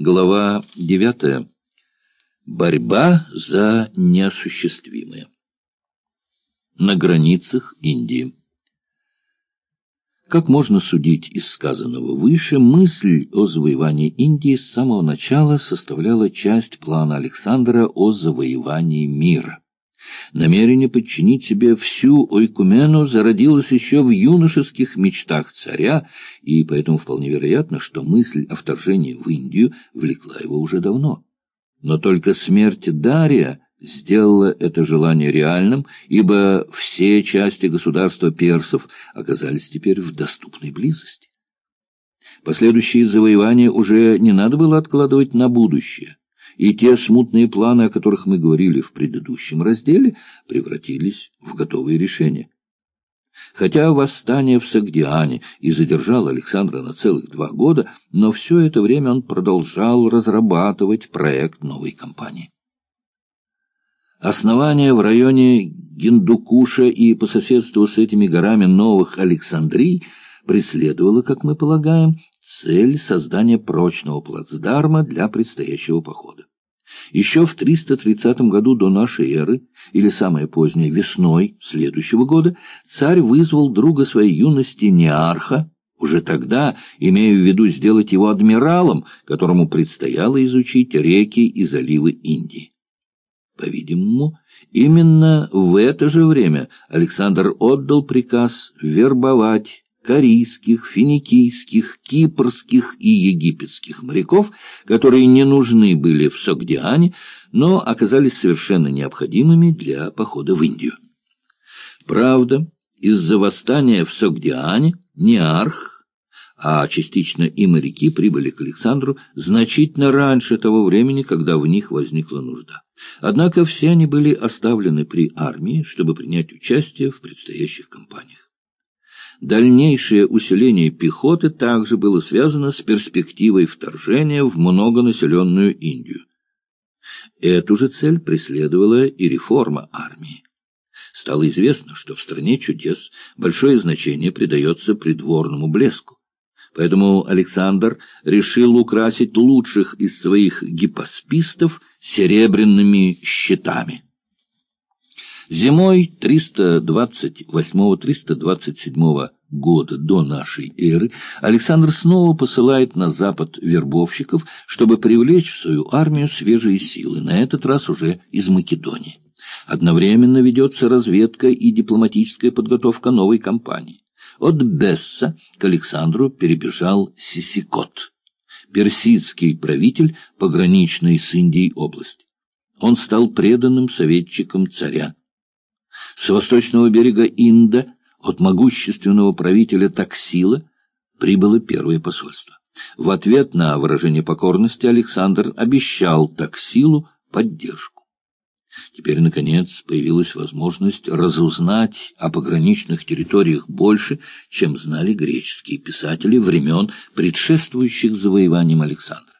Глава девятая. Борьба за неосуществимое. На границах Индии. Как можно судить из сказанного выше, мысль о завоевании Индии с самого начала составляла часть плана Александра о завоевании мира. Намерение подчинить себе всю Ойкумену зародилось еще в юношеских мечтах царя, и поэтому вполне вероятно, что мысль о вторжении в Индию влекла его уже давно. Но только смерть Дария сделала это желание реальным, ибо все части государства персов оказались теперь в доступной близости. Последующие завоевания уже не надо было откладывать на будущее и те смутные планы, о которых мы говорили в предыдущем разделе, превратились в готовые решения. Хотя восстание в Сагдиане и задержало Александра на целых два года, но все это время он продолжал разрабатывать проект новой кампании. Основание в районе Гиндукуша и по соседству с этими горами новых Александрий преследовало, как мы полагаем, цель создания прочного плацдарма для предстоящего похода. Еще в 330 году до нашей эры, или самое позднее весной следующего года, царь вызвал друга своей юности Неарха, уже тогда, имея в виду сделать его адмиралом, которому предстояло изучить реки и заливы Индии. По-видимому, именно в это же время Александр отдал приказ вербовать корейских, финикийских, кипрских и египетских моряков, которые не нужны были в Согдиане, но оказались совершенно необходимыми для похода в Индию. Правда, из-за восстания в Согдиане Неарх, а частично и моряки прибыли к Александру значительно раньше того времени, когда в них возникла нужда. Однако все они были оставлены при армии, чтобы принять участие в предстоящих кампаниях. Дальнейшее усиление пехоты также было связано с перспективой вторжения в многонаселенную Индию. Эту же цель преследовала и реформа армии. Стало известно, что в стране чудес большое значение придается придворному блеску. Поэтому Александр решил украсить лучших из своих гипоспистов серебряными щитами. Зимой 328-327 года до нашей эры Александр снова посылает на запад вербовщиков, чтобы привлечь в свою армию свежие силы, на этот раз уже из Македонии. Одновременно ведется разведка и дипломатическая подготовка новой кампании. От Бесса к Александру перебежал Сисикот, персидский правитель пограничной с Индией области. Он стал преданным советчиком царя, с восточного берега Инда от могущественного правителя Таксила прибыло первое посольство. В ответ на выражение покорности Александр обещал Таксилу поддержку. Теперь, наконец, появилась возможность разузнать о пограничных территориях больше, чем знали греческие писатели времен, предшествующих завоеваниям Александра.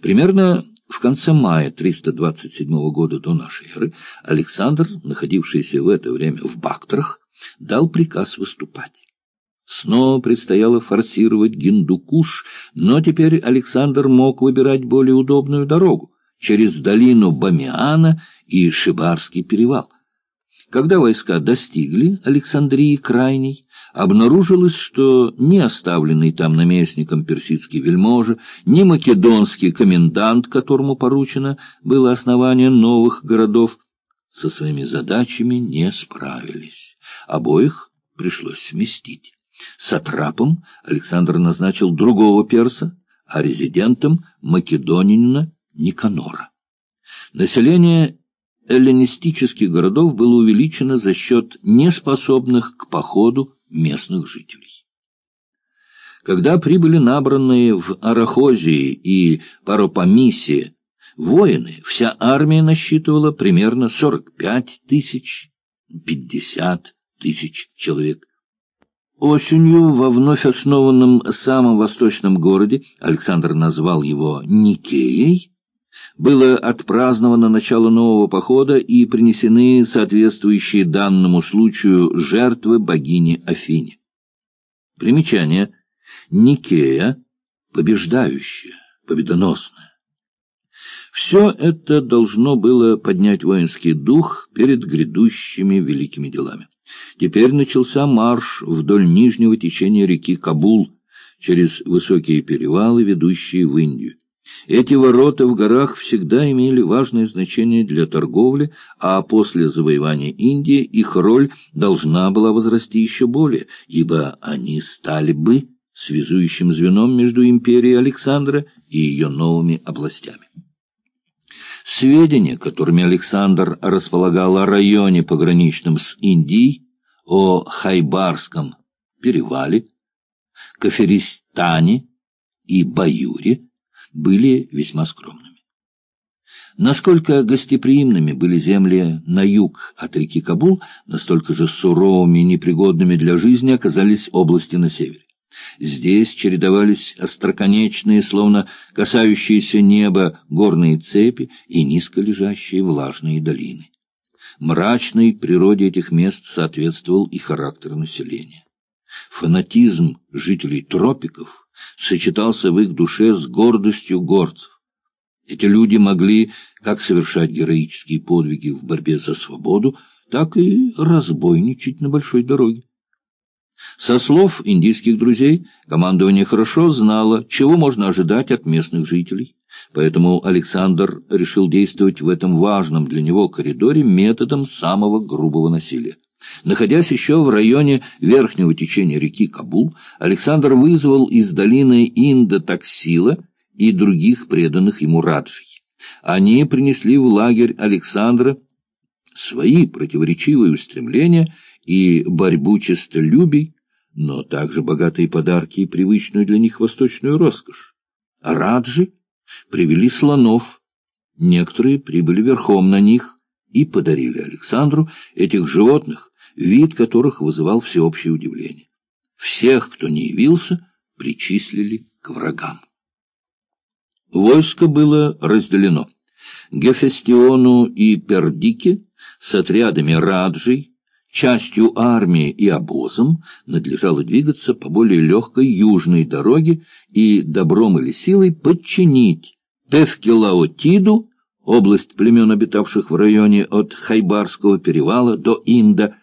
Примерно в конце мая 327 года до нашей эры Александр, находившийся в это время в Бактрах, дал приказ выступать. Снова предстояло форсировать Гиндукуш, но теперь Александр мог выбирать более удобную дорогу через долину Бамиана и Шибарский перевал. Когда войска достигли Александрии Крайней, обнаружилось, что ни оставленный там наместником персидский вельможа, ни македонский комендант, которому поручено было основание новых городов, со своими задачами не справились. Обоих пришлось сместить. Сатрапом Александр назначил другого перса, а резидентом — македонянина Никанора. Население эллинистических городов было увеличено за счет неспособных к походу местных жителей. Когда прибыли набранные в Арахозии и Паропамисе воины, вся армия насчитывала примерно 45 тысяч, 50 тысяч человек. Осенью во вновь основанном самом восточном городе, Александр назвал его Никеей, было отпраздновано начало нового похода и принесены соответствующие данному случаю жертвы богини Афине. Примечание. Никея, побеждающая, победоносная. Все это должно было поднять воинский дух перед грядущими великими делами. Теперь начался марш вдоль нижнего течения реки Кабул, через высокие перевалы, ведущие в Индию. Эти ворота в горах всегда имели важное значение для торговли, а после завоевания Индии их роль должна была возрасти еще более, ибо они стали бы связующим звеном между империей Александра и ее новыми областями. Сведения, которыми Александр располагал о районе пограничном с Индией, о Хайбарском перевале, Каферистане и Баюре, были весьма скромными. Насколько гостеприимными были земли на юг от реки Кабул, настолько же суровыми и непригодными для жизни оказались области на севере. Здесь чередовались остроконечные, словно касающиеся неба, горные цепи и низко лежащие влажные долины. Мрачной природе этих мест соответствовал и характер населения. Фанатизм жителей тропиков сочетался в их душе с гордостью горцев. Эти люди могли как совершать героические подвиги в борьбе за свободу, так и разбойничать на большой дороге. Со слов индийских друзей, командование хорошо знало, чего можно ожидать от местных жителей. Поэтому Александр решил действовать в этом важном для него коридоре методом самого грубого насилия. Находясь еще в районе верхнего течения реки Кабул, Александр вызвал из долины Инда-Таксила и других преданных ему раджей. Они принесли в лагерь Александра свои противоречивые устремления и борьбу честолюбий, но также богатые подарки и привычную для них восточную роскошь. Раджи привели слонов, некоторые прибыли верхом на них и подарили Александру этих животных, вид которых вызывал всеобщее удивление. Всех, кто не явился, причислили к врагам. Войско было разделено. Гефестиону и Пердике с отрядами раджей, частью армии и обозом надлежало двигаться по более легкой южной дороге и добром или силой подчинить Тевкелаотиду, область племен, обитавших в районе от Хайбарского перевала до Инда,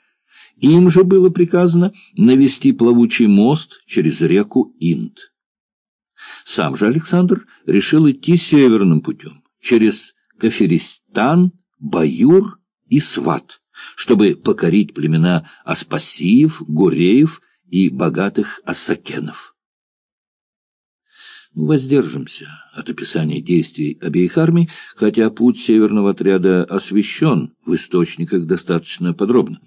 им же было приказано навести плавучий мост через реку Инд. Сам же Александр решил идти северным путем, через Каферистан, Баюр и Сват, чтобы покорить племена Аспасиев, Гуреев и богатых Ассакенов. Воздержимся от описания действий обеих армий, хотя путь северного отряда освещен в источниках достаточно подробно.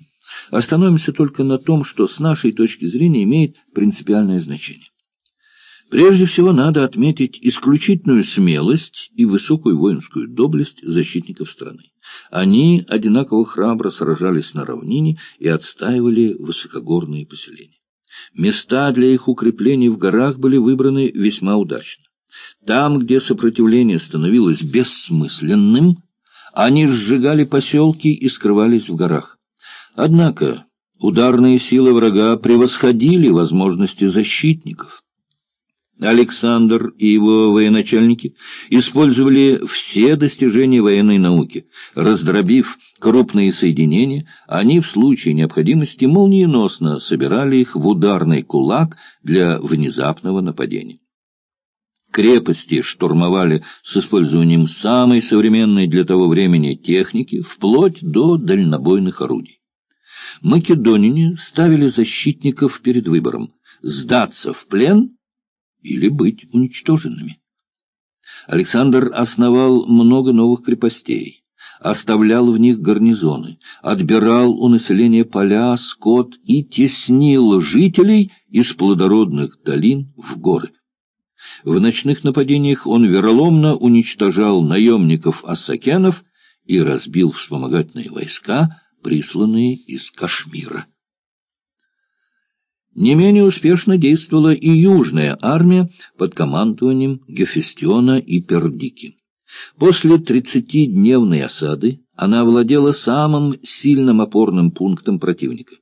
Остановимся только на том, что с нашей точки зрения имеет принципиальное значение. Прежде всего надо отметить исключительную смелость и высокую воинскую доблесть защитников страны. Они одинаково храбро сражались на равнине и отстаивали высокогорные поселения. Места для их укреплений в горах были выбраны весьма удачно. Там, где сопротивление становилось бессмысленным, они сжигали поселки и скрывались в горах. Однако ударные силы врага превосходили возможности защитников. Александр и его военачальники использовали все достижения военной науки. Раздробив крупные соединения, они в случае необходимости молниеносно собирали их в ударный кулак для внезапного нападения. Крепости штурмовали с использованием самой современной для того времени техники, вплоть до дальнобойных орудий македонине ставили защитников перед выбором – сдаться в плен или быть уничтоженными. Александр основал много новых крепостей, оставлял в них гарнизоны, отбирал у населения поля, скот и теснил жителей из плодородных долин в горы. В ночных нападениях он вероломно уничтожал наемников-ассакенов и разбил вспомогательные войска, присланные из Кашмира. Не менее успешно действовала и Южная армия под командованием Гефестиона и Пердики. После тридцатидневной осады она владела самым сильным опорным пунктом противника.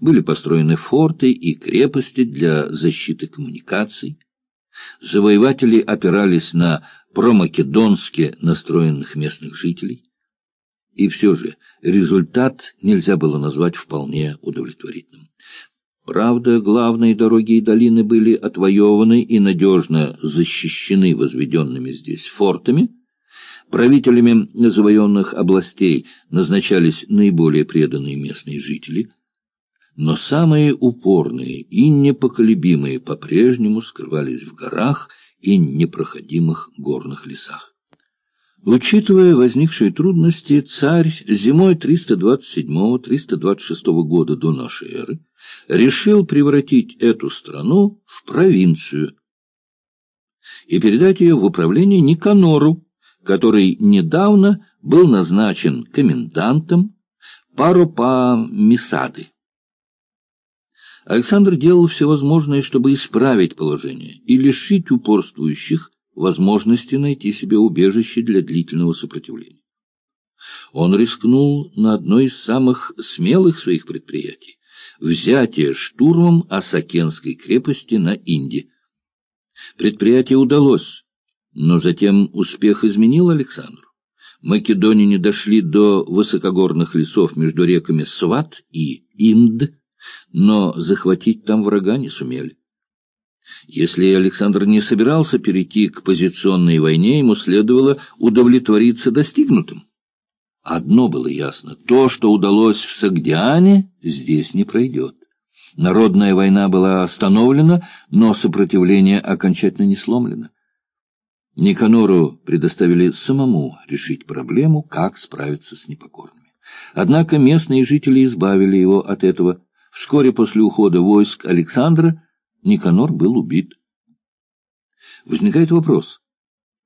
Были построены форты и крепости для защиты коммуникаций. Завоеватели опирались на промакедонски настроенных местных жителей. И все же результат нельзя было назвать вполне удовлетворительным. Правда, главные дороги и долины были отвоеваны и надежно защищены возведенными здесь фортами. Правителями завоеванных областей назначались наиболее преданные местные жители, но самые упорные и непоколебимые по-прежнему скрывались в горах и непроходимых горных лесах. Учитывая возникшие трудности, царь зимой 327-326 года до нашей эры решил превратить эту страну в провинцию и передать ее в управление Никанору, который недавно был назначен комендантом Паропа-Мисады. Александр делал все возможное, чтобы исправить положение и лишить упорствующих возможности найти себе убежище для длительного сопротивления. Он рискнул на одно из самых смелых своих предприятий – взятие штурмом Осакенской крепости на Инде. Предприятие удалось, но затем успех изменил Александру. Македонине дошли до высокогорных лесов между реками Сват и Инд, но захватить там врага не сумели. Если Александр не собирался перейти к позиционной войне, ему следовало удовлетвориться достигнутым. Одно было ясно — то, что удалось в Сагдиане, здесь не пройдет. Народная война была остановлена, но сопротивление окончательно не сломлено. Никанору предоставили самому решить проблему, как справиться с непокорными. Однако местные жители избавили его от этого. Вскоре после ухода войск Александра Никанор был убит. Возникает вопрос,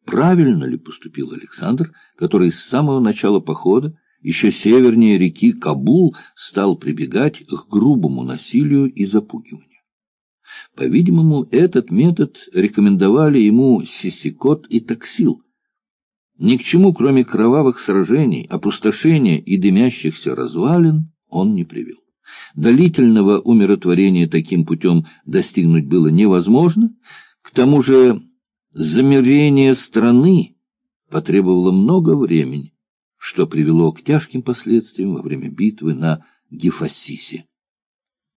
правильно ли поступил Александр, который с самого начала похода еще севернее реки Кабул стал прибегать к грубому насилию и запугиванию. По-видимому, этот метод рекомендовали ему Сисикот и Таксил. Ни к чему, кроме кровавых сражений, опустошения и дымящихся развалин, он не привел. Длительного умиротворения таким путем достигнуть было невозможно. К тому же замерение страны потребовало много времени, что привело к тяжким последствиям во время битвы на Гефасисе.